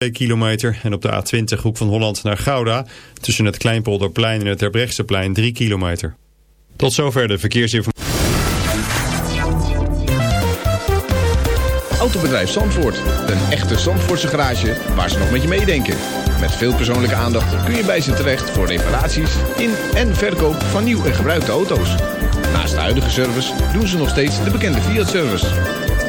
2 kilometer. En op de A20 hoek van Holland naar Gouda. Tussen het Kleinpolderplein en het Terbrechtseplein 3 kilometer. Tot zover de verkeersinformatie. Autobedrijf Zandvoort. Een echte Zandvoortse garage waar ze nog met je meedenken. Met veel persoonlijke aandacht kun je bij ze terecht voor reparaties in en verkoop van nieuw en gebruikte auto's. Naast de huidige service doen ze nog steeds de bekende Fiat-service.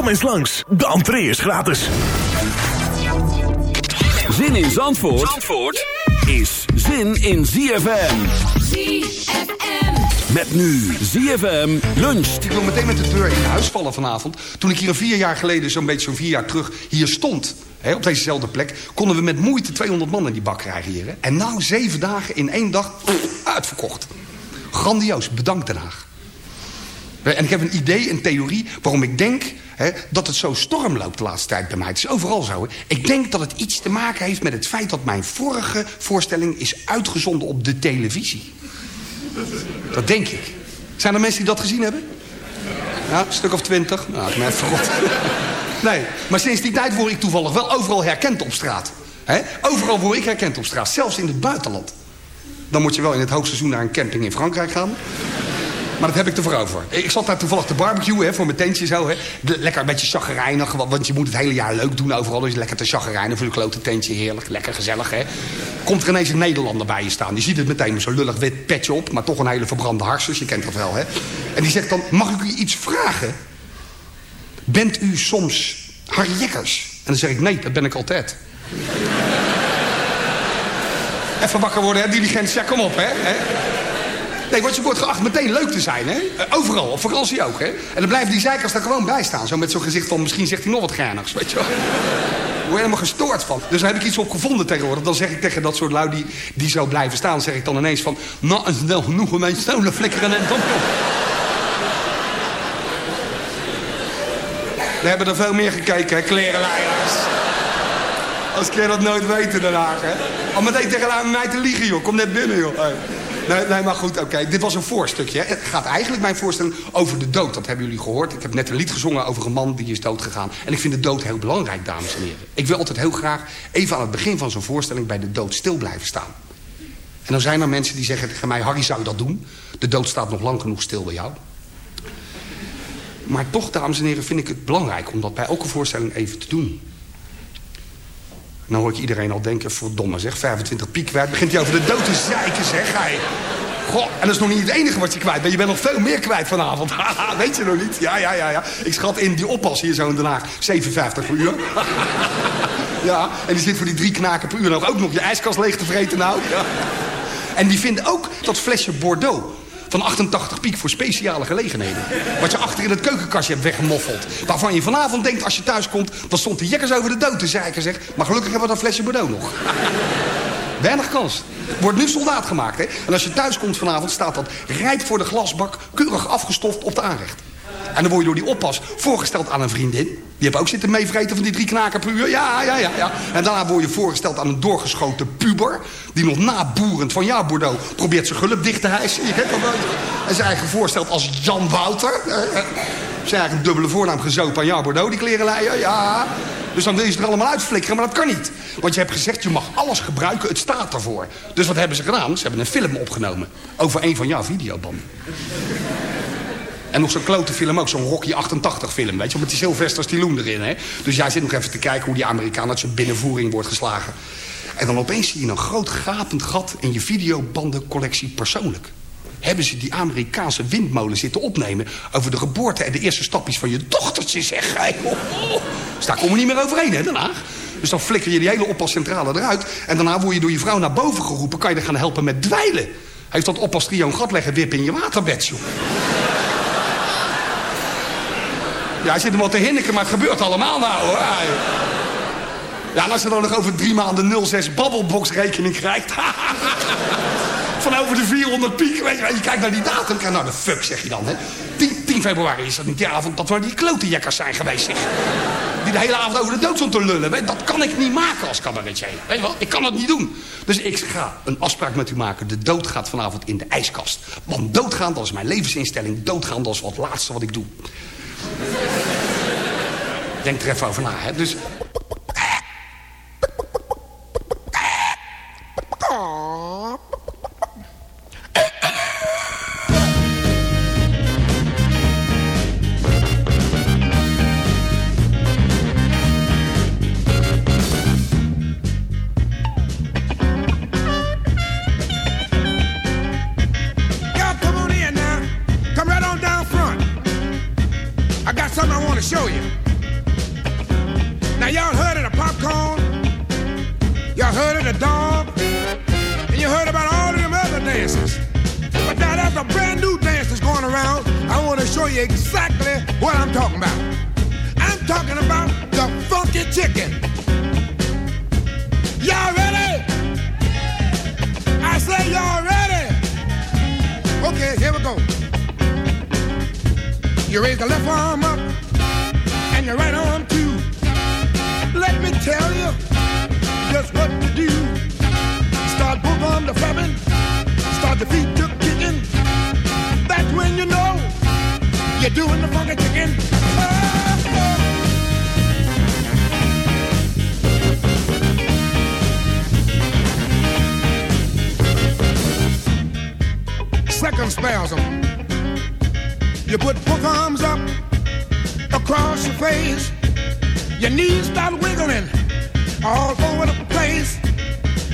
Kom eens langs, de entree is gratis. Zin in Zandvoort, Zandvoort is zin in ZFM. ZFM. Met nu ZFM luncht. Ik wil meteen met de deur in huis vallen vanavond. Toen ik hier een vier jaar geleden, zo'n beetje zo'n vier jaar terug, hier stond. Hè, op dezezelfde plek. Konden we met moeite 200 man in die bak krijgen hier. Hè. En nou zeven dagen in één dag uitverkocht. Grandioos. Bedankt Den Haag. En ik heb een idee, een theorie, waarom ik denk dat het zo storm loopt de laatste tijd bij mij. Het is overal zo. Ik denk dat het iets te maken heeft met het feit dat mijn vorige voorstelling is uitgezonden op de televisie. Dat denk ik. Zijn er mensen die dat gezien hebben? Ja, een stuk of twintig. Nou, ik ben verrot. Nee, maar sinds die tijd word ik toevallig wel overal herkend op straat. Overal word ik herkend op straat, zelfs in het buitenland. Dan moet je wel in het hoogseizoen naar een camping in Frankrijk gaan. Maar dat heb ik ervoor over. Ik zat daar toevallig te barbecuen hè, voor mijn tentje zo. Hè. Lekker een beetje chagrijnig, wa- want je moet het hele jaar leuk doen overal. Dus lekker te chagrijnen voor je klote tentje. Heerlijk, lekker gezellig. Hè. Komt er ineens een Nederlander bij je staan. Die ziet het meteen met zo'n lullig wit petje op. Maar toch een hele verbrande harsus, je kent dat wel. Hè. En die zegt dan, mag ik u iets vragen? Bent u soms Harry Jekkers? En dan zeg ik, nee, dat ben ik altijd. Even wakker worden, hè, diligent. Ja, kom op, hè. Nee, want je wordt geacht meteen leuk te zijn, hè? Eh, Overal, op vakantie ook, hè? En dan blijven die zeikers er gewoon bij staan. Zo met zo'n gezicht van, misschien zegt hij nog wat graanigs, weet je wel. Daar word helemaal gestoord van. Dus daar heb ik iets op gevonden tegenwoordig. Dan zeg ik tegen dat soort lui die, zo blijven staan... zeg ik dan ineens van... Nou, is wel genoeg om mijn stolen flikkeren en dan... We hebben er veel meer gekeken, hè, klerenleiders. Als je dat nooit weten, Den Haag, hè? Al meteen tegen mij te liegen, joh. Kom net binnen, joh. Nee, nee, maar goed, oké. Dit was een voorstukje. Het gaat eigenlijk mijn voorstelling over de dood. Dat hebben jullie gehoord. Ik heb net een lied gezongen over een man die is doodgegaan. En ik vind de dood heel belangrijk, dames en heren. Ik wil altijd heel graag even aan het begin van zo'n voorstelling... bij de dood stil blijven staan. En dan zijn er mensen die zeggen tegen mij... Harry, zou je dat doen? De dood staat nog lang genoeg stil bij jou. Maar toch, dames en heren, vind ik het belangrijk... om dat bij elke voorstelling even te doen. Nou hoor ik iedereen al denken, verdomme zeg, 25 piek kwijt. Begint hij over de dood te zeiken, zeg hij. Goh, en dat is nog niet het enige wat je kwijt bent. Je bent nog veel meer kwijt vanavond. Weet je nog niet? Ja, ja, ja, ja. Ik schat in die oppas hier zo in Den Haag. 57 per uur. ja, en die zit voor die drie knaken per uur nog ook nog je ijskast leeg te vreten nou. Ja. En die vinden ook dat flesje Bordeaux van 88 piek voor speciale gelegenheden. Wat je achter in het keukenkastje hebt weggemoffeld. Waarvan je vanavond denkt als je thuis komt... dan stond de jekkers over de dood te zeiken, zeg. Maar gelukkig hebben we dat flesje Bordeaux nog. Weinig kans. Wordt nu soldaat gemaakt, hè. En als je thuis komt vanavond staat dat rijp voor de glasbak... keurig afgestoft op de aanrecht. En dan word je door die oppas voorgesteld aan een vriendin. Die heeft ook zitten meevreten van die drie knaken. Ja, ja, ja, ja. En daarna word je voorgesteld aan een doorgeschoten puber... die nog naboerend van ja, Bordeaux probeert zijn gulp dicht te hijsen. Je wel. En zijn eigen voorstelt als Jan Wouter. Eh, eh, Zijn eigen dubbele voornaam gezopen aan ja, Bordeaux, die klerenleier. Ja. Dus dan wil je ze er allemaal uitflikkeren, maar dat kan niet. Want je hebt gezegd, je mag alles gebruiken, het staat ervoor. Dus wat hebben ze gedaan? Ze hebben een film opgenomen over een van jouw videobanden. En nog zo'n klote film ook, zo'n Rocky 88 film, weet je, met die Sylvester Stallone erin, hè. Dus jij zit nog even te kijken hoe die Amerikaan uit zijn binnenvoering wordt geslagen. En dan opeens zie je een groot gapend gat in je videobandencollectie persoonlijk. Hebben ze die Amerikaanse windmolen zitten opnemen... over de geboorte en de eerste stapjes van je dochtertje, zeg. Oh. Dus daar komen we niet meer overheen, hè, Haag? Dus dan flikker je die hele oppascentrale eruit... en daarna word je door je vrouw naar boven geroepen... kan je er gaan helpen met dweilen. Heeft dat oppastrio een gat leggen wippen in je waterbed, joh. Ja, hij zit hem wel te hinniken, maar het gebeurt allemaal nou, hoor. Ja, als je dan nog over drie maanden 06 babbelbox rekening krijgt... van over de 400 piek, weet je. Je kijkt naar die datum, kijk, nou de fuck zeg je dan, hè. 10, 10 februari is dat niet die avond dat we die klotenjekkers zijn geweest. Die de hele avond over de dood stond te lullen. Dat kan ik niet maken als cabaretier. Weet je wel, ik kan dat niet doen. Dus ik ga een afspraak met u maken. De dood gaat vanavond in de ijskast. Want doodgaan, dat is mijn levensinstelling. Doodgaan, dat is wat laatste wat ik doe. Denk er even over na, hè. Dus show you. Now y'all heard of the popcorn? Y'all heard of the dog? And you heard about all of them other dances. But now there's a brand new dance that's going around. I want to show you exactly what I'm talking about. I'm talking about the funky chicken. Y'all ready? I say y'all ready. Okay, here we go. You raise the left arm up right arm too. Let me tell you just what to do. Start both arms to flapping, start the feet to kicking. That's when you know you're doing the funky chicken. Second spasm. You put both arms up across your face. Your knees start wiggling all over the place.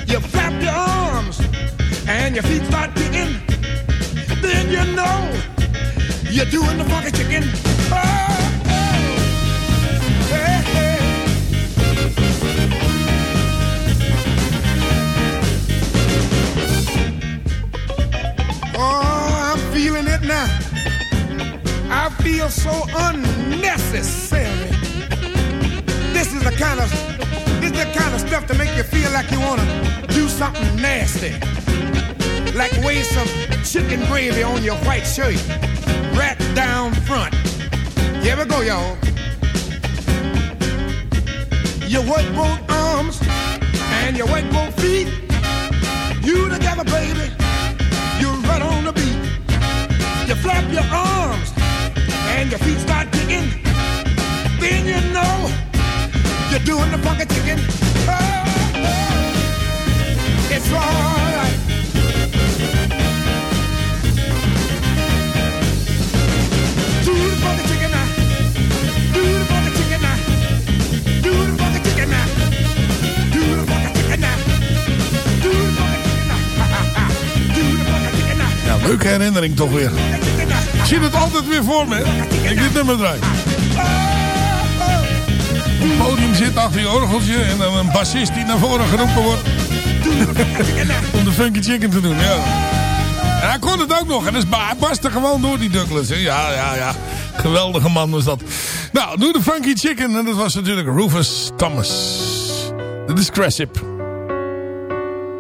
You flap your arms and your feet start kicking. Then you know you're doing the funky chicken. Oh, oh. Oh, I'm feeling it now. Feel so unnecessary. This is the kind of this is the kind of stuff to make you feel like you wanna do something nasty. Like weigh some chicken gravy on your white shirt. Right down front. Here we go, y'all. You work both arms and you work both feet. You together, baby. You right on the beat. You flap your arms and your feet start kicking. Then you know you're doing the funky chicken. Oh, oh, it's alright. Do the funky chicken now. Do the funky chicken now. Do the funky chicken now. Do the funky chicken now. Do the funky chicken now. Do the funky chicken now. Ja, leuke herinnering toch weer. Zie het altijd weer voor me. Ik dit nummer draai. Het podium zit achter je orgeltje en dan een bassist die naar voren geroepen wordt. Om de Funky Chicken te doen, ja. En hij kon het ook nog. En ba- hij barstte gewoon door die Douglas. Ja, ja, ja. Geweldige man was dat. Nou, doe de Funky Chicken. En dat was natuurlijk Rufus Thomas. De Discressip.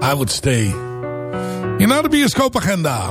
I would stay. Hier naar de bioscoopagenda.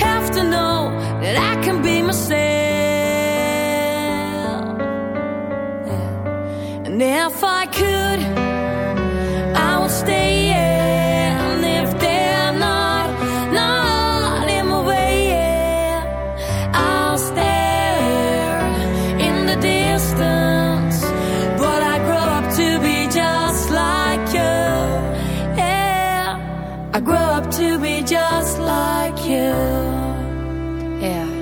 have to know that I can be myself. And if I could, Yeah.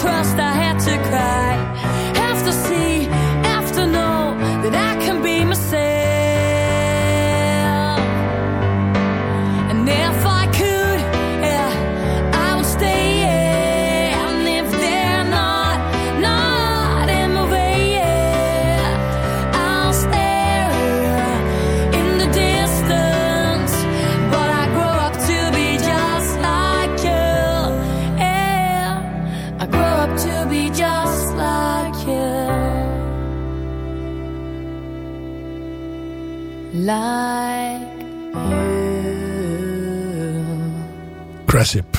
Trust, Cressip.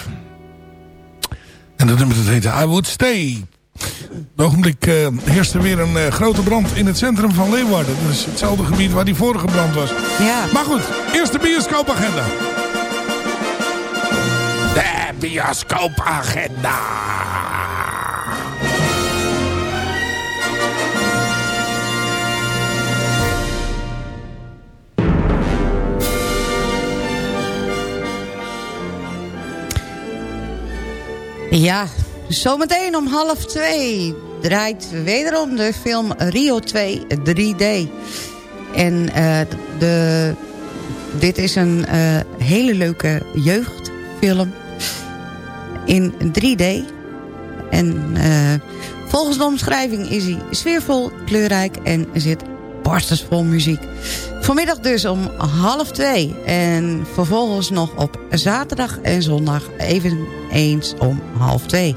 En dat nummer dat heette I Would Stay. Op het ogenblik heerst er weer een eh, grote brand in het centrum van Leeuwarden. Dat is hetzelfde gebied waar die vorige brand was. Ja. Maar goed, eerst de bioscoopagenda. De bioscoopagenda. Ja, zometeen om half twee draait wederom de film Rio 2 3D. En eh, de, dit is een eh, hele leuke jeugdfilm in 3D. En eh, volgens de omschrijving is hij sfeervol, kleurrijk en zit barstensvol muziek. Vanmiddag dus om half twee. En vervolgens nog op zaterdag en zondag eveneens om half twee.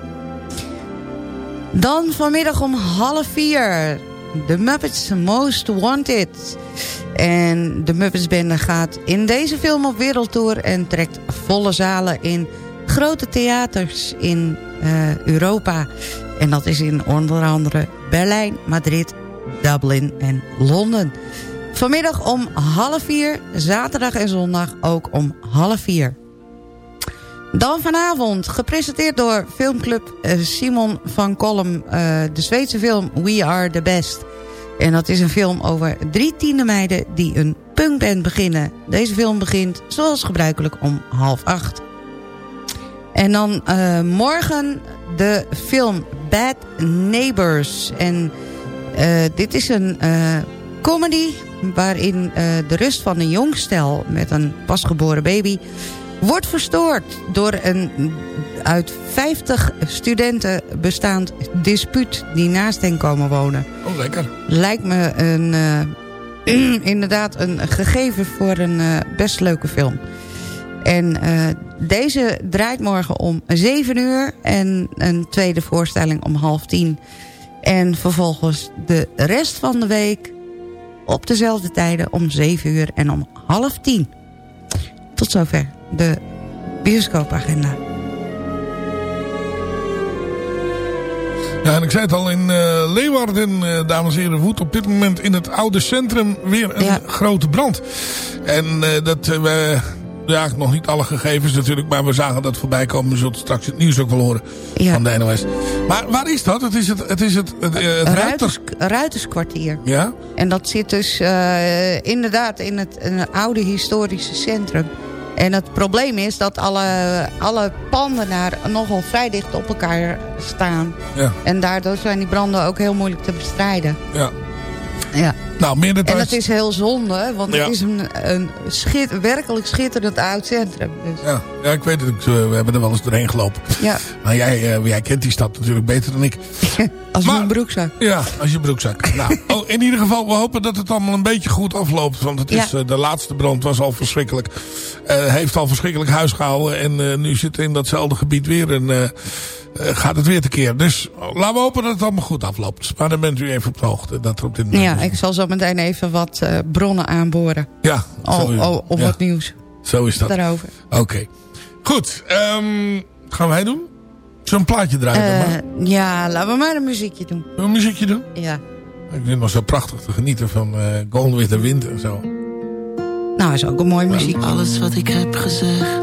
Dan vanmiddag om half vier. The Muppets Most Wanted. En de Muppets Bende gaat in deze film op wereldtour... en trekt volle zalen in grote theaters in eh, Europa. En dat is in onder andere Berlijn, Madrid, Dublin en Londen. Vanmiddag om half vier, zaterdag en zondag ook om half vier. Dan vanavond, gepresenteerd door filmclub eh, Simon van Kolm... eh, de Zweedse film We Are The Best. En dat is een film over drie tienermeiden die een punkband beginnen. Deze film begint zoals gebruikelijk om half acht. En dan eh, morgen de film Bad Neighbors. En dit is een comedy waarin eh, de rust van een jong stel met een pasgeboren baby wordt verstoord door een uit 50 studenten bestaand dispuut die naast hen komen wonen. Oh, lekker. Lijkt me een, eh, inderdaad een gegeven voor een eh, best leuke film. En deze draait morgen om 7 uur en een tweede voorstelling om half tien. En vervolgens de rest van de week op dezelfde tijden om 7 uur en om half tien. Tot zover de bioscoopagenda. Ja, en ik zei het al, in eh, Leeuwarden, eh, dames en heren, woedt op dit moment in het oude centrum weer een grote brand. En eh, dat, we, ja, nog niet alle gegevens natuurlijk, maar we zagen dat voorbij komen. We zullen straks het nieuws ook wel horen van de NOS. Maar waar is dat? Het is het, het, is het, het, eh, het Ruiters... Ruiters, Ruiterskwartier. Ja? En dat zit dus eh, inderdaad in het, het oude historische centrum. En het probleem is dat alle, alle panden daar nogal vrij dicht op elkaar staan. Ja. En daardoor zijn die branden ook heel moeilijk te bestrijden. Ja. Ja. Nou, meer En dat is heel zonde, want Ja. het is een, een schit, werkelijk schitterend oud centrum. Dus, Ja, ja, ik weet het. Eh, We hebben er wel eens doorheen gelopen. ja. Maar jij, eh, jij kent die stad natuurlijk beter dan ik. Als mijn broekzak. Ja, als je broekzak. nou, oh, in ieder geval, we hopen dat het allemaal een beetje goed afloopt. Want het is, Ja. eh, de laatste brand was al verschrikkelijk. Eh, heeft al verschrikkelijk huis gehouden. En eh, nu zit er in datzelfde gebied weer een... eh, gaat het weer tekeer. Dus laten we hopen dat het allemaal goed afloopt. Maar dan bent u even op de hoogte. Dat er op dit moment Ja, ik zal zo meteen even wat eh, bronnen aanboren. Ja, Al, al, ja. wat nieuws Zo is dat. daarover. Oké. Goed. ehm, gaan wij doen? Zo'n plaatje draaien maar. Eh, ja, laten we maar een muziekje doen. Een muziekje doen? Ja. Ik vind het nog zo prachtig te genieten van eh Gone with the Wind en zo. Nou, is ook een mooi muziek. Alles wat ik heb gezegd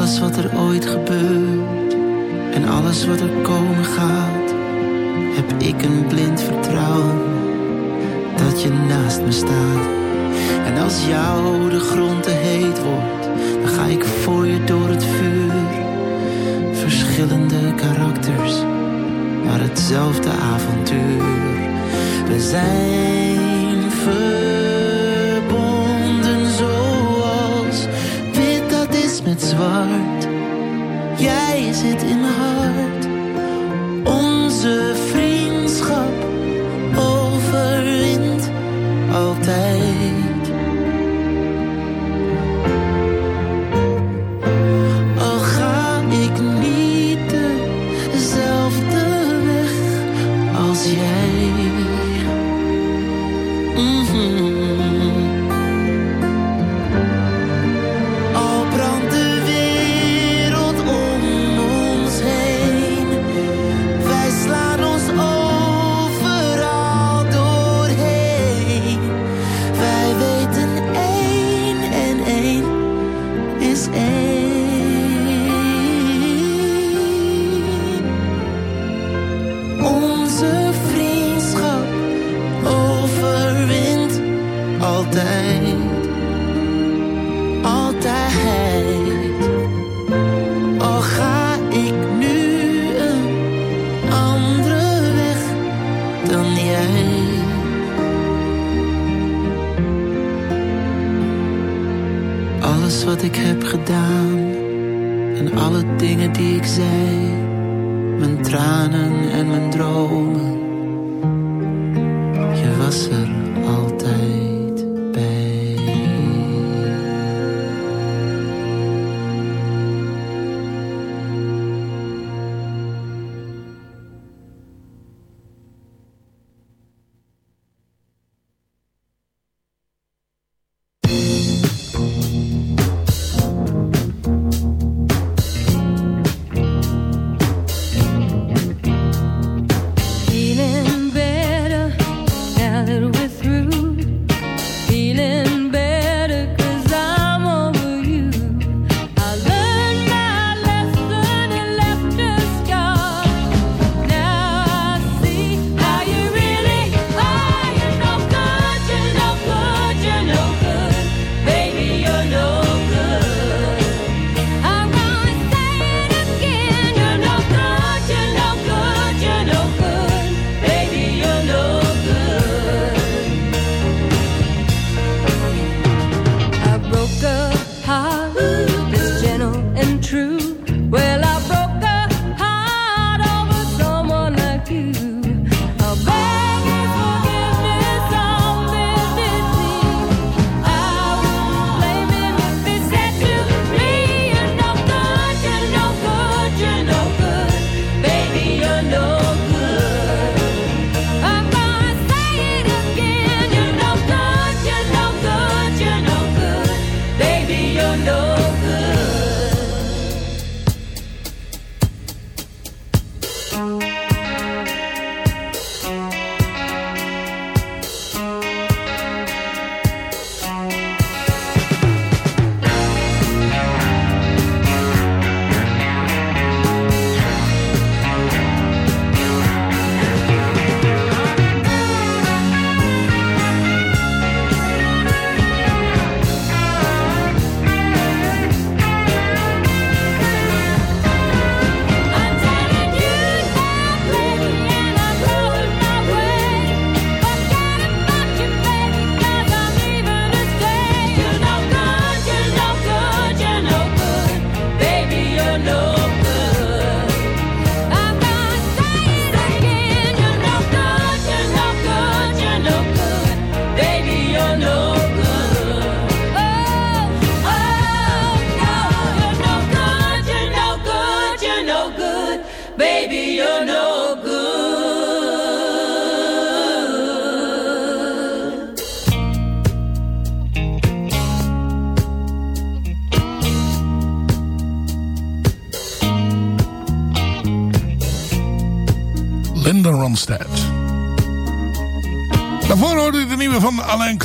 alles wat er ooit gebeurt en alles wat er komen gaat, heb ik een blind vertrouwen dat je naast me staat. En als jou de grond te heet wordt, dan ga ik voor je door het vuur. Verschillende karakters, maar hetzelfde avontuur. We zijn verbonden zwart. Jij zit in mijn hart. Onze vriendschap overwint altijd.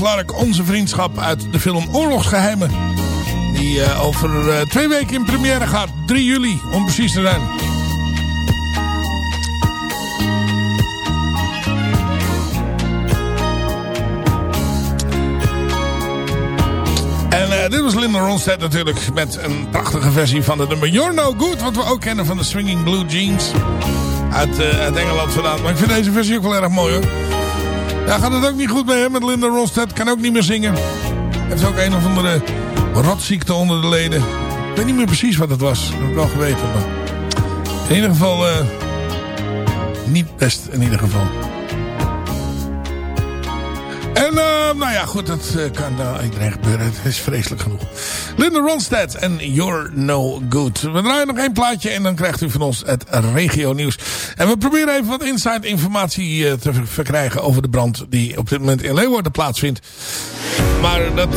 Clark, onze vriendschap uit de film Oorlogsgeheimen. Die eh, over eh, twee weken in première gaat, 3 juli om precies te zijn. En eh, dit was Linda Ronstadt natuurlijk met een prachtige versie van de nummer You're No Good. Wat we ook kennen van de Swinging Blue Jeans uit, uit Engeland vandaan. Maar ik vind deze versie ook wel erg mooi hoor. Ja, gaat het ook niet goed mee hè, met Linda Ronstadt. Kan ook niet meer zingen. Heeft ook een of andere rotziekte onder de leden. Ik weet niet meer precies wat het was. Dat heb ik wel geweten. Maar in ieder geval eh, niet best in ieder geval. En uh, nou ja, goed, dat uh, kan uh, iedereen gebeuren. Het is vreselijk genoeg. Linda Ronstadt en You're No Good. We draaien nog één plaatje en dan krijgt u van ons het regio nieuws. En we proberen even wat inside informatie te verkrijgen over de brand die op dit moment in Leeuwarden plaatsvindt. Maar dat,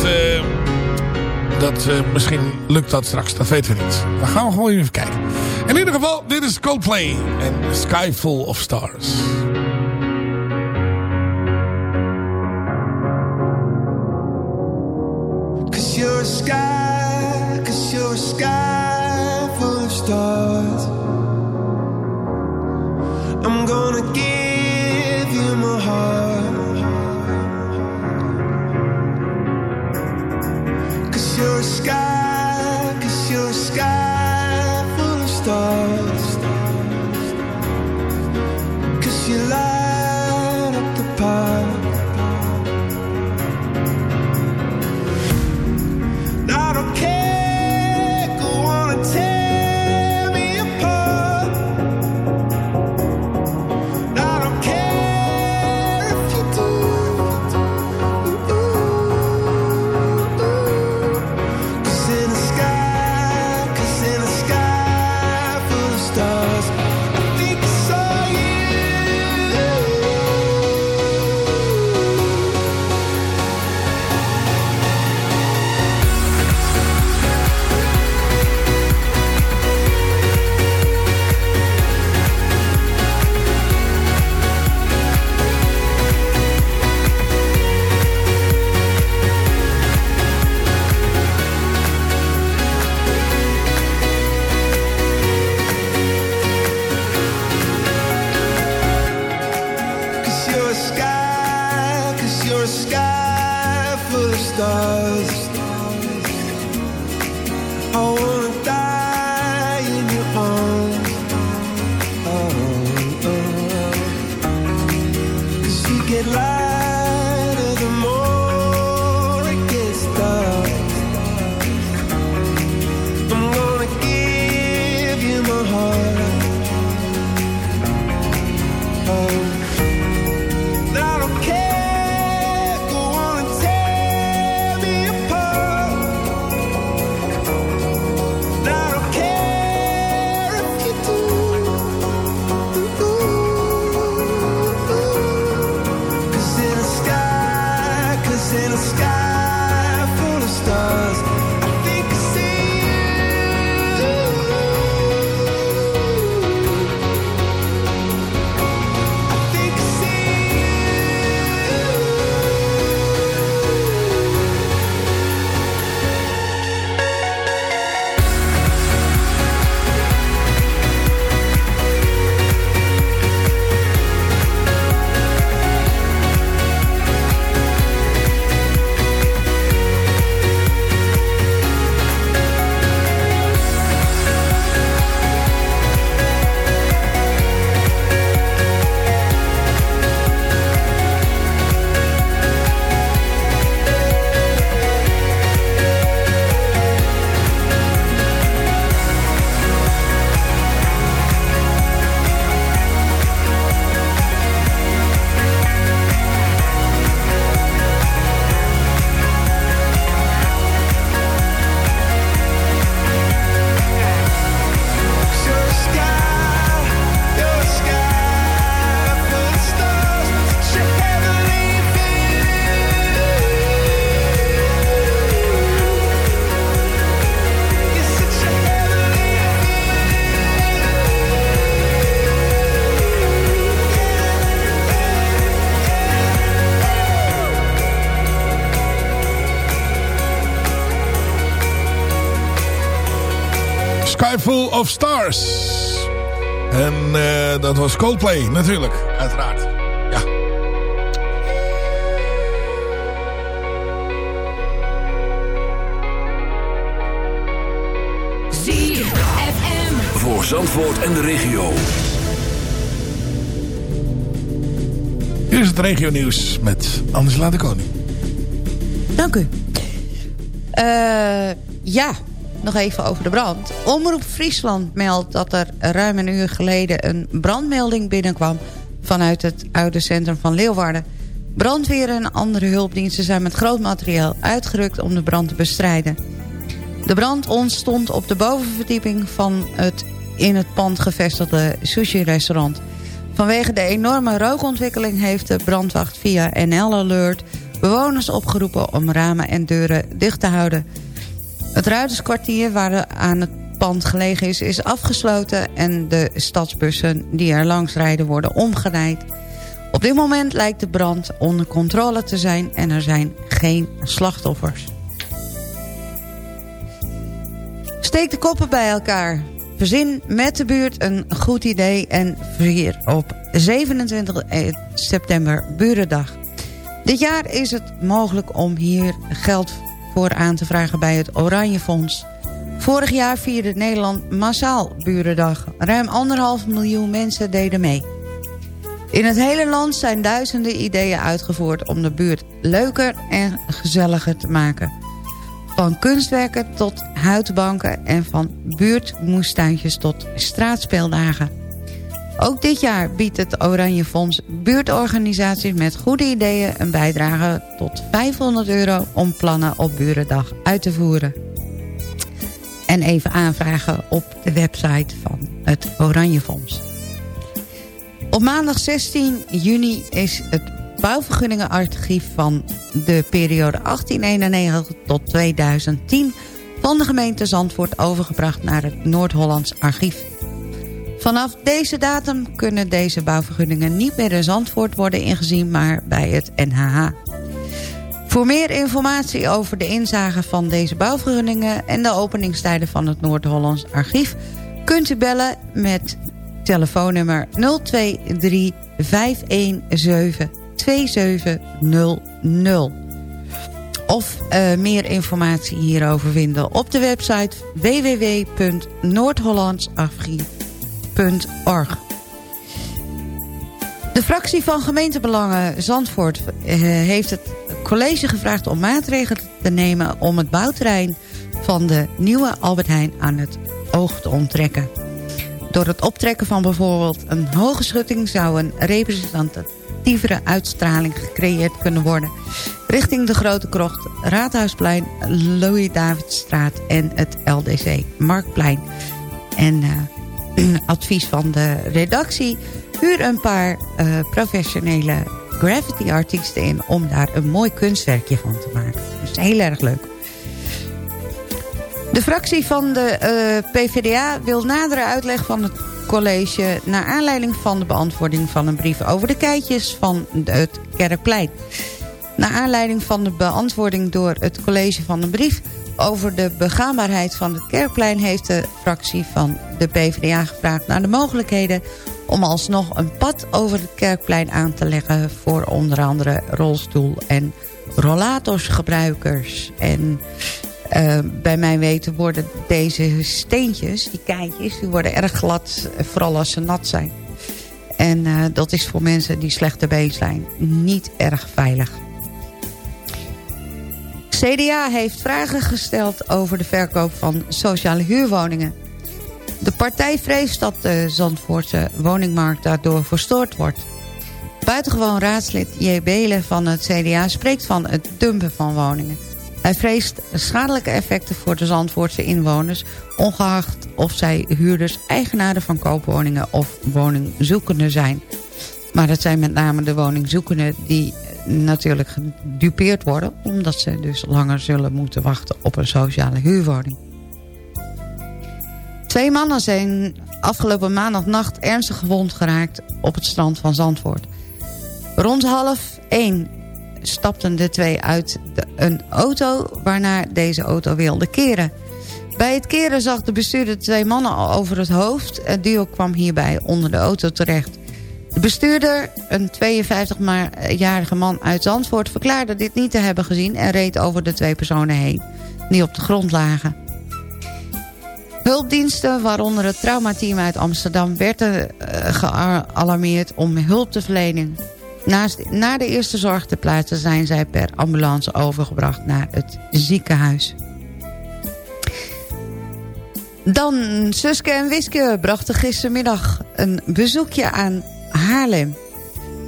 dat misschien lukt dat straks, dat weten we niet. Dan gaan we gewoon even kijken. In ieder geval, dit is Coldplay en Sky Full of Stars. Of Stars. En eh, dat was Coldplay natuurlijk, uiteraard. Ja. ZFM. Voor Zandvoort en de regio. Hier is het regio nieuws met Angela de Koning. Dank u. Eh, ja, nog even over de brand. Omroep Friesland meldt dat er ruim een uur geleden... een brandmelding binnenkwam vanuit het oude centrum van Leeuwarden. Brandweer en andere hulpdiensten zijn met groot materiaal uitgerukt... om de brand te bestrijden. De brand ontstond op de bovenverdieping van het in het pand gevestigde sushi-restaurant. Vanwege de enorme rookontwikkeling heeft de brandwacht via NL Alert... bewoners opgeroepen om ramen en deuren dicht te houden. Het Ruiterskwartier waar aan het pand gelegen is, is afgesloten... en de stadsbussen die er langs rijden worden omgeleid. Op dit moment lijkt de brand onder controle te zijn... en er zijn geen slachtoffers. Steek de koppen bij elkaar. Verzin met de buurt een goed idee en vier op 27 september Burendag. Dit jaar is het mogelijk om hier geld aan te vragen bij het Oranje Fonds. Vorig jaar vierde Nederland massaal Burendag. Ruim anderhalf miljoen mensen deden mee. In het hele land zijn duizenden ideeën uitgevoerd om de buurt leuker en gezelliger te maken. Van kunstwerken tot houtbanken en van buurtmoestuintjes tot straatspeeldagen. Ook dit jaar biedt het Oranje Fonds buurtorganisaties met goede ideeën... een bijdrage tot 500 euro om plannen op Burendag uit te voeren. En even aanvragen op de website van het Oranje Fonds. Op maandag 16 juni is het bouwvergunningenarchief van de periode 1891 tot 2010 van de gemeente Zandvoort overgebracht naar het Noord-Hollands archief. Vanaf deze datum kunnen deze bouwvergunningen niet meer in Zandvoort worden ingezien, maar bij het NHH. Voor meer informatie over de inzage van deze bouwvergunningen... en de openingstijden van het Noord-Hollands archief... kunt u bellen met telefoonnummer 023 517 2700. Of uh, meer informatie hierover vinden op de website De fractie van gemeentebelangen Zandvoort uh, heeft het college gevraagd om maatregelen te nemen... om het bouwterrein van de nieuwe Albert Heijn aan het oog te onttrekken. Door het optrekken van bijvoorbeeld een hoge schutting... zou een representatievere uitstraling gecreëerd kunnen worden... richting de Grote Krocht, Raadhuisplein, Louis-Davidstraat en het LDC Marktplein. En uh, advies van de redactie... huur een paar uh, professionele graffiti artiesten in... om daar een mooi kunstwerkje van te maken. Dat is heel erg leuk. De fractie van de uh, PvdA wil nadere uitleg van het college... naar aanleiding van de beantwoording van een brief over de keitjes van het Kerkplein. Naar aanleiding van de beantwoording door het college van een brief... over de begaanbaarheid van het Kerkplein... heeft de fractie van de PvdA gevraagd naar de mogelijkheden... om alsnog een pad over het Kerkplein aan te leggen... voor onder andere rolstoel- en rollatorsgebruikers. En uh, bij mijn weten worden deze steentjes, die keitjes... die worden erg glad, vooral als ze nat zijn. En uh, dat is voor mensen die slechte been zijn niet erg veilig. CDA heeft vragen gesteld over de verkoop van sociale huurwoningen. De partij vreest dat de Zandvoortse woningmarkt daardoor verstoord wordt. Buitengewoon raadslid J. Belen van het CDA spreekt van het dumpen van woningen. Hij vreest schadelijke effecten voor de Zandvoortse inwoners... ongeacht of zij huurders, eigenaren van koopwoningen of woningzoekenden zijn. Maar het zijn met name de woningzoekenden die natuurlijk gedupeerd worden... omdat ze dus langer zullen moeten wachten op een sociale huurwoning. Twee mannen zijn afgelopen maandagnacht ernstig gewond geraakt... op het strand van Zandvoort. Rond half één stapten de twee uit een auto... waarna deze auto wilde keren. Bij het keren zag de bestuurder twee mannen over het hoofd. Het duo kwam hierbij onder de auto terecht. De bestuurder, een 52-jarige man uit Zandvoort... verklaarde dit niet te hebben gezien en reed over de twee personen heen... die op de grond lagen. Hulpdiensten, waaronder het traumateam uit Amsterdam... werden uh, gealarmeerd om hulp te verlenen. Naast, na de eerste zorg te plaatsen zijn zij per ambulance overgebracht naar het ziekenhuis. Dan Suske en Wiske brachten gistermiddag een bezoekje aan Haarlem.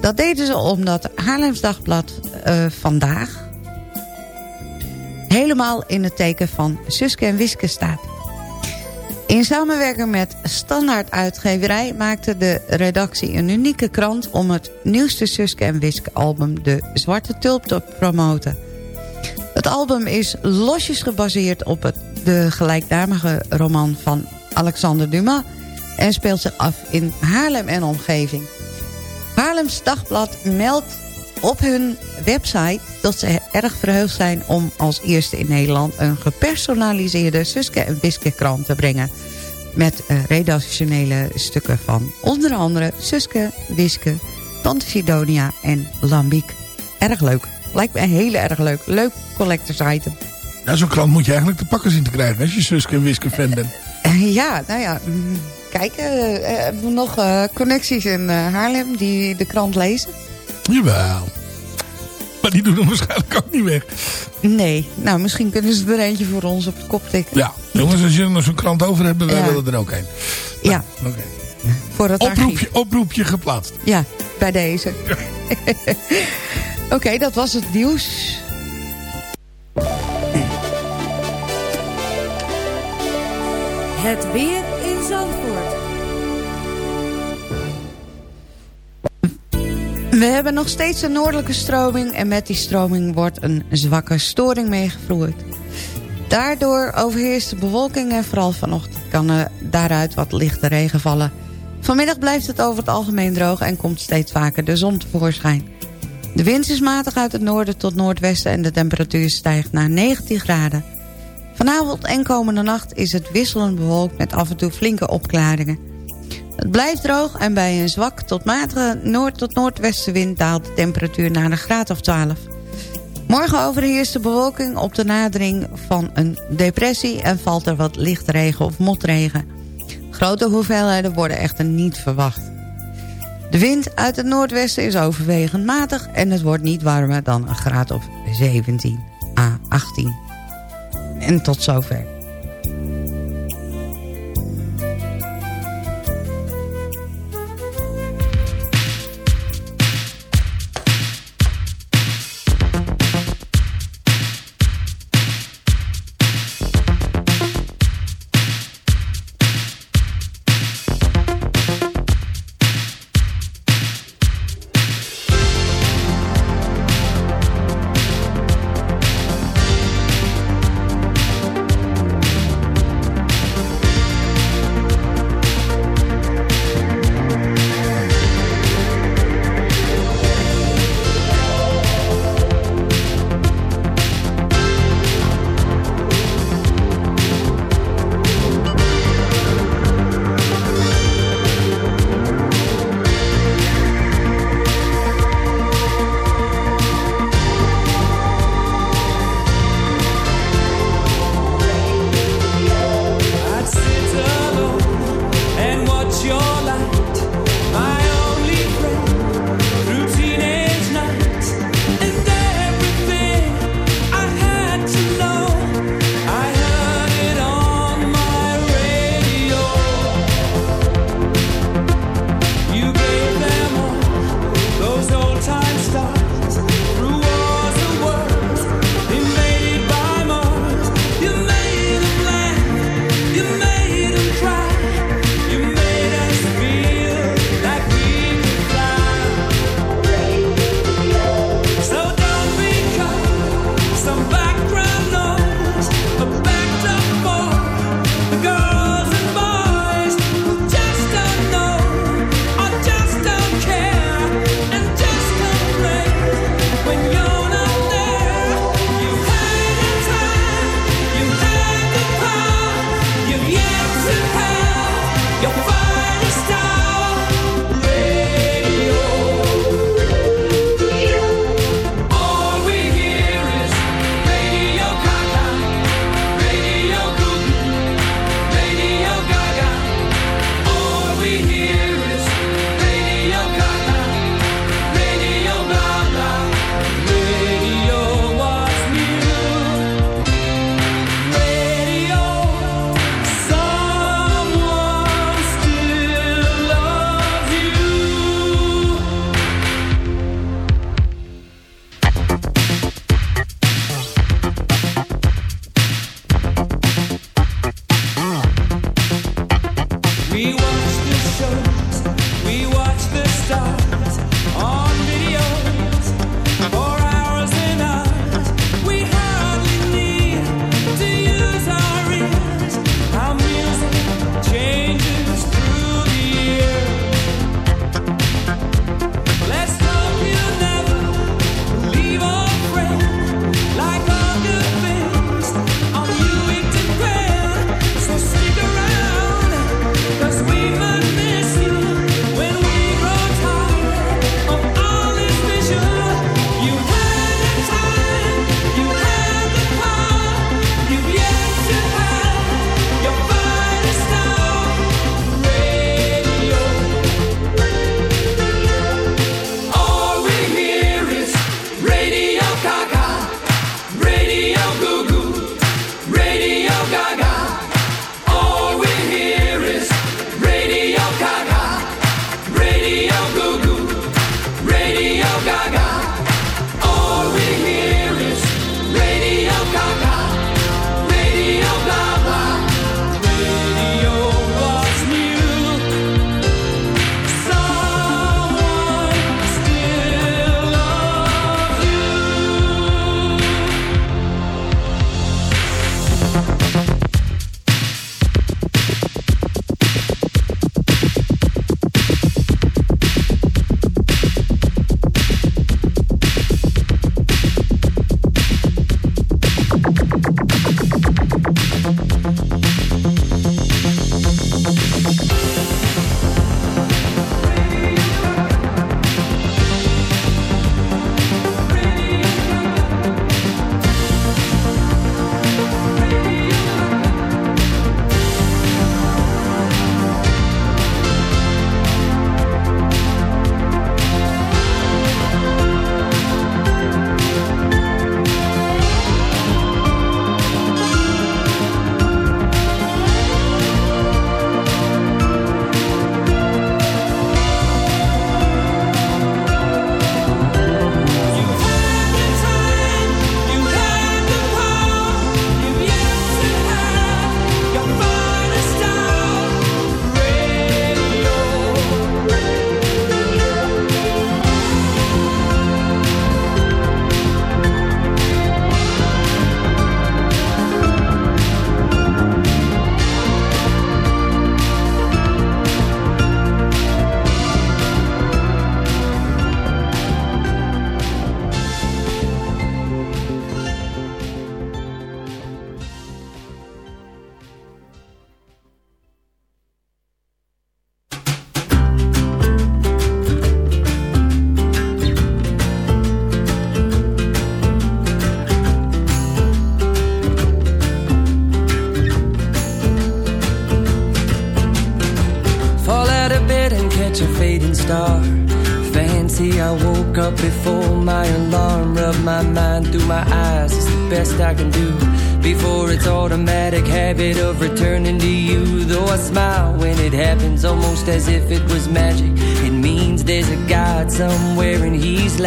Dat deden ze omdat Haarlems Dagblad uh, vandaag... helemaal in het teken van Suske en Wiske staat. In samenwerking met Standaard Uitgeverij maakte de redactie een unieke krant... om het nieuwste Suske en Wiske album De Zwarte Tulp te promoten. Het album is losjes gebaseerd op het, de gelijknamige roman van Alexander Dumas... en speelt zich af in Haarlem en omgeving. Haarlems Dagblad meldt op hun website dat ze erg verheugd zijn om als eerste in Nederland een gepersonaliseerde Suske en Wiske krant te brengen. Met uh, redactionele stukken van onder andere Suske, Wiske, Tante Sidonia en Lambiek. Erg leuk. Lijkt me heel erg leuk. Leuk collectors item. Ja, zo'n krant moet je eigenlijk te pakken zien te krijgen als je Suske en Wiske fan bent. Ja, nou ja. Mm, kijk, uh, hebben we nog connecties in Haarlem die de krant lezen? Jawel. Maar die doen hem waarschijnlijk ook niet weg. Nee, nou misschien kunnen ze er eentje voor ons op de kop tikken. Ja, jongens, als jullie nog zo'n krant over hebben, wij Ja. willen er ook een. Ja, Oké. voor het. Oproepje, oproepje geplaatst. Ja, bij deze. Oké, dat was het nieuws. Het weer We hebben nog steeds een noordelijke stroming... en met die stroming wordt een zwakke storing meegevoerd. Daardoor overheerst de bewolking... en vooral vanochtend kan er daaruit wat lichte regen vallen. Vanmiddag blijft het over het algemeen droog... en komt steeds vaker de zon tevoorschijn. De wind is matig uit het noorden tot noordwesten... en de temperatuur stijgt naar 19 graden. Vanavond en komende nacht is het wisselend bewolkt... met af en toe flinke opklaringen. Het blijft droog en bij een zwak tot matige noord- tot noordwestenwind... daalt de temperatuur naar een graad of 12. Morgen overheerst de bewolking op de nadering van een depressie... en valt er wat lichte regen of motregen. Grote hoeveelheden worden echter niet verwacht. De wind uit het noordwesten is overwegend matig... en het wordt niet warmer dan een graad of 17 à 18. En tot zover.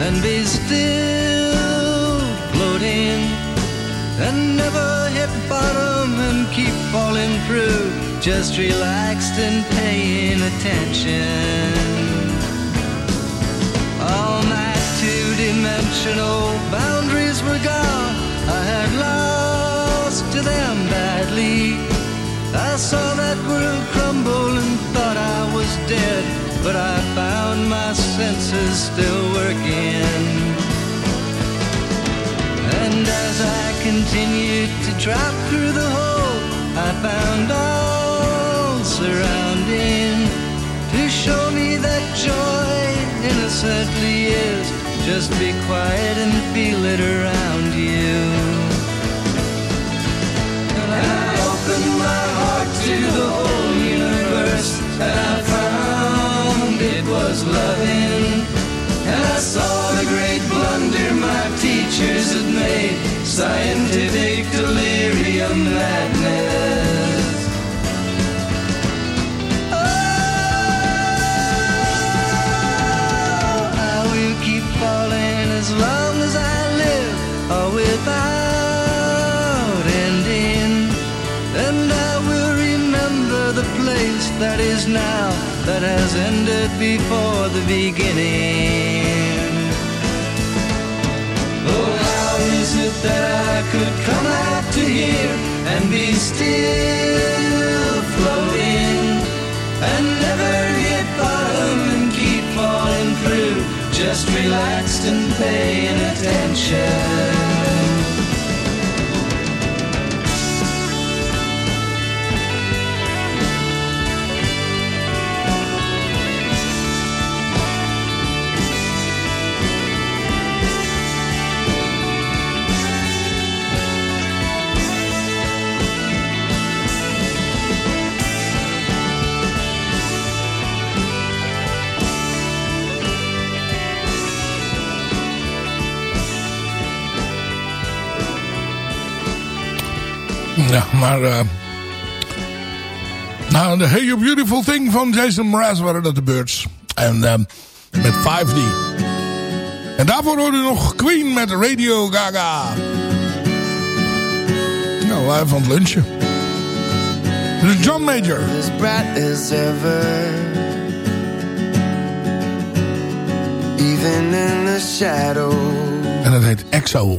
And be still floating and never hit bottom and keep falling through, just relaxed and paying attention? All my two-dimensional boundaries were gone. I had lost to them badly. I saw that world crumble and thought I was dead, but I found my senses still working. And as I continued to drop through the hole, I found all surrounding to show me that joy innocently is. Just be quiet and feel it around you. And I opened my heart to the whole universe, and I was loving. And I saw the great blunder my teachers had made, scientific delirium madness. Oh, I will keep falling as long as I live, or without ending. And I will remember the place that is now, that has ended before the beginning. Oh, how is it that I could come out to here and be still floating? and never hit bottom and keep falling through. Just relaxed and paying attention. Ja, maar... eh nou, de Hey You Beautiful Thing van Jason Mraz waren dat de Birds. En eh, met 5D. En daarvoor hoorde u nog Queen met Radio Gaga. Nou, wij van het lunchen. Dit is John Major. as bright as ever. Even in the shadow, En dat heet EXO.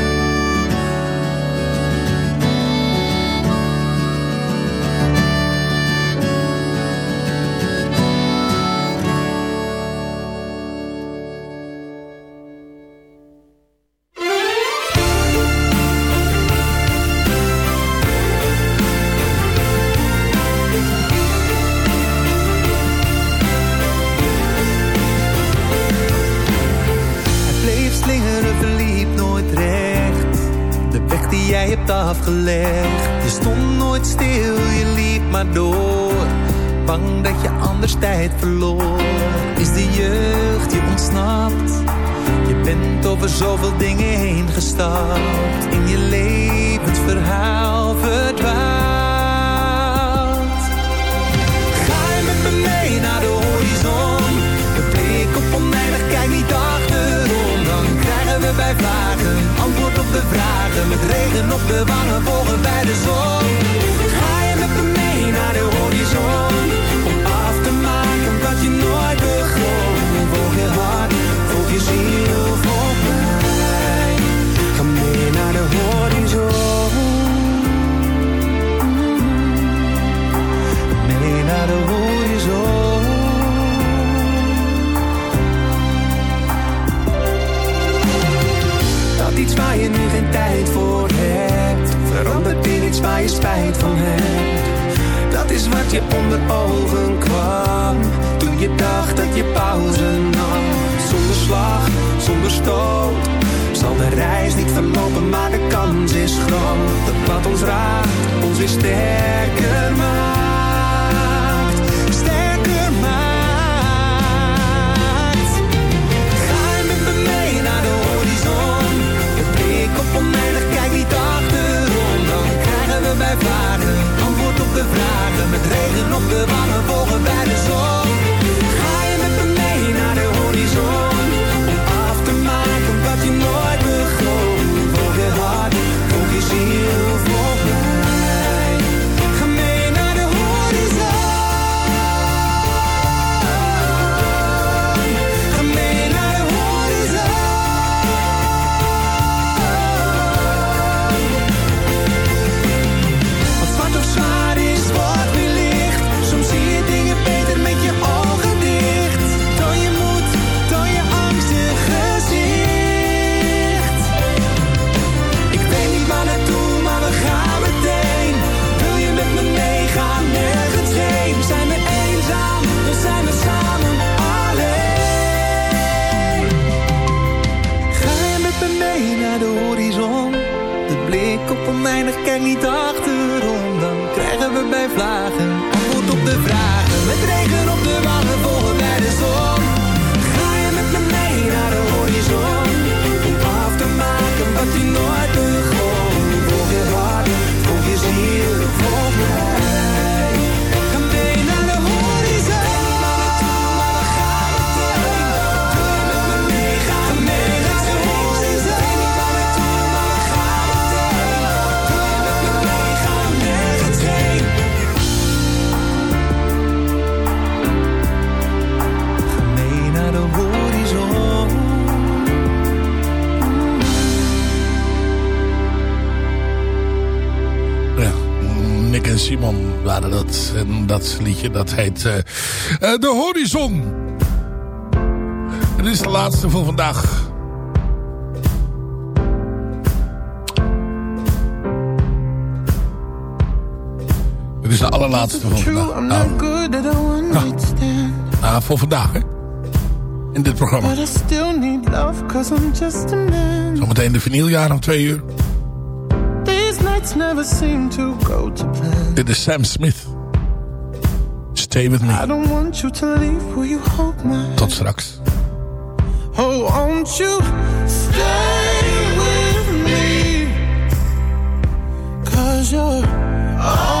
maar door. Bang dat je anders tijd verloor. Is de jeugd je ontsnapt? Je bent over zoveel dingen heen gestapt. In je levensverhaal verdwaald Ga je met me mee naar de horizon? De blik op oneindig, kijk niet achterom. Dan krijgen we bij vragen Antwoord op de vragen. Met regen op de wangen volgen bij de zon. Om af te maken wat je nooit begon. Volg je hart, volg je ziel, volg mij. Ga mee naar de horizon. Mee naar de horizon. Dat iets waar je nu geen tijd voor hebt Verandert in iets waar je spijt van hebt is wat je onder ogen kwam. Toen je dacht dat je pauze nam. Zonder slag, zonder stoot. Zal de reis niet verlopen, maar de kans is groot. Dat wat ons raakt, ons weer sterker maakt. Sterker maakt. Ga je met me mee naar de horizon? De blik op oneindig, kijk niet achterom. Dan krijgen we bij vragen De vragen. Met regen op de wangen volgen bij de zon liedje dat heet eh, eh, De Horizon. Dit is de laatste voor vandaag. Dit is de allerlaatste voor vandaag. Nou, stand. nou, voor vandaag hè. In dit programma. Zometeen de vinyljaren om twee uur. Dit is Sam Smith. Stay with me. I don't want you to leave, will you hold my Tot straks. Oh, won't you stay with me? Cause you're all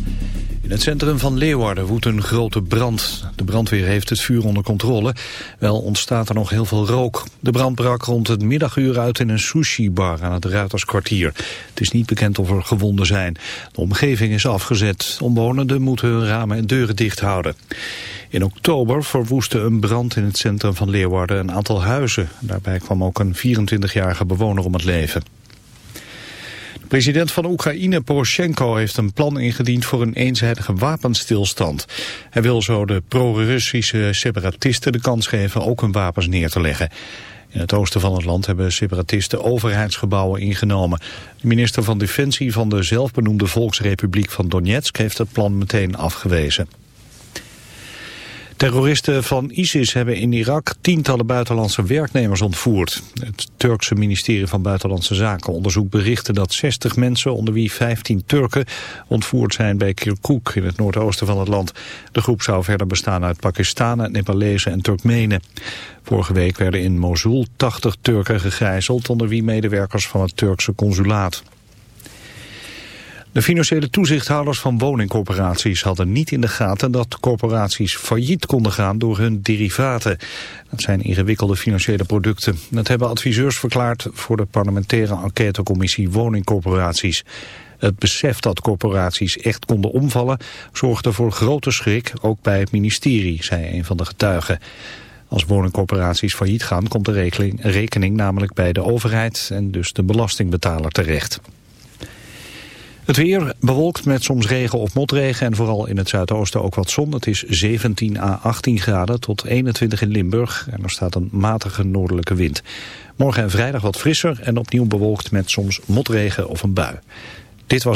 In het centrum van Leeuwarden woedt een grote brand. De brandweer heeft het vuur onder controle. Wel ontstaat er nog heel veel rook. De brand brak rond het middaguur uit in een sushi-bar aan het Ruiterskwartier. Het is niet bekend of er gewonden zijn. De omgeving is afgezet. Omwonenden moeten hun ramen en deuren dicht houden. In oktober verwoestte een brand in het centrum van Leeuwarden een aantal huizen. Daarbij kwam ook een 24-jarige bewoner om het leven. President van Oekraïne Poroshenko heeft een plan ingediend voor een eenzijdige wapenstilstand. Hij wil zo de pro-Russische separatisten de kans geven ook hun wapens neer te leggen. In het oosten van het land hebben separatisten overheidsgebouwen ingenomen. De minister van Defensie van de zelfbenoemde Volksrepubliek van Donetsk heeft het plan meteen afgewezen. Terroristen van ISIS hebben in Irak tientallen buitenlandse werknemers ontvoerd. Het Turkse ministerie van Buitenlandse Zaken onderzoekt berichten dat 60 mensen, onder wie 15 Turken, ontvoerd zijn bij Kirkuk in het noordoosten van het land. De groep zou verder bestaan uit Pakistanen, Nepalezen en Turkmenen. Vorige week werden in Mosul 80 Turken gegijzeld, onder wie medewerkers van het Turkse consulaat. De financiële toezichthouders van woningcorporaties hadden niet in de gaten dat corporaties failliet konden gaan door hun derivaten. Dat zijn ingewikkelde financiële producten. Dat hebben adviseurs verklaard voor de parlementaire enquêtecommissie woningcorporaties. Het besef dat corporaties echt konden omvallen zorgde voor grote schrik, ook bij het ministerie, zei een van de getuigen. Als woningcorporaties failliet gaan komt de rekening, rekening namelijk bij de overheid en dus de belastingbetaler terecht. Het weer bewolkt met soms regen of motregen en vooral in het zuidoosten ook wat zon. Het is 17 à 18 graden tot 21 in Limburg en er staat een matige noordelijke wind. Morgen en vrijdag wat frisser en opnieuw bewolkt met soms motregen of een bui. Dit was